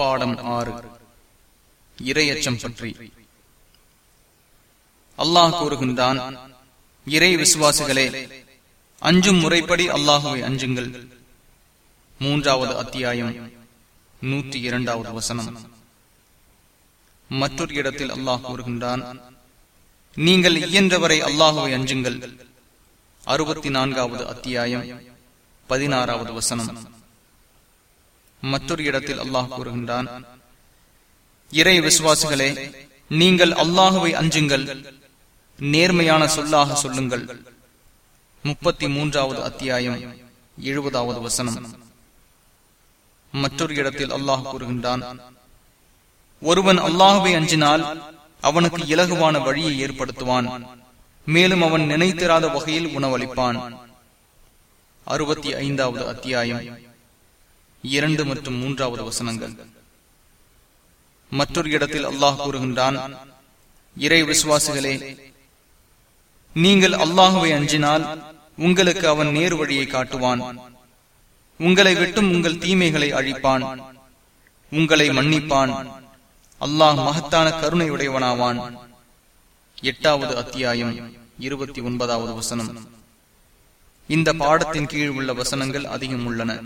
பாடம் ஆறு. இரையச்சம் பற்றி. அல்லாஹ் கூறுகின்றான் இறை விசுவாசிகளே அஞ்சும் முறைப்படி அல்லாஹுவை அஞ்சுங்கள். மூன்றாவது அத்தியாயம் நூற்றி இரண்டாவது வசனம். மற்றொரு இடத்தில் அல்லாஹ் கூறுகின்றான் நீங்கள் இயன்றவரை அல்லாஹுவை அஞ்சுங்கள். அறுபத்தி நான்காவது அத்தியாயம் பதினாறாவது வசனம். மற்றொரு இடத்தில் அல்லாஹ் கூறுகின்றான் இறை விசுவாசிகளே நீங்கள் அல்லாஹுவை அஞ்சுங்கள் நேர்மையான சொல்லாக சொல்லுங்கள். முப்பத்தி மூன்றாவது அத்தியாயம் எழுபதாவது வசனம். மற்றொரு இடத்தில் அல்லாஹ் கூறுகின்றான் ஒருவன் அல்லாஹுவை அஞ்சினால் அவனுக்கு இலகுவான வழியை ஏற்படுத்துவான் மேலும் அவன் நினைத்திராத வகையில் உணவளிப்பான். அறுபத்தி ஐந்தாவது அத்தியாயம் இரண்டு மற்றும் மூன்றாவது வசனங்கள். மற்றொரு இடத்தில் அல்லாஹ் கூறுகின்றான் இறை விசுவாசிகளே நீங்கள் அல்லாஹுவை அஞ்சினால் உங்களுக்கு அவன் நேர் வழியை காட்டுவான். உங்களை விட்டும் உங்கள் தீமைகளை அழிப்பான். உங்களை மன்னிப்பான். அல்லாஹ் மகத்தான கருணை உடையவனாவான் எட்டாவது அத்தியாயம் இருபத்தி ஒன்பதாவது வசனம். இந்த பாடத்தின் கீழ் உள்ள வசனங்கள் அதிகம் உள்ளன.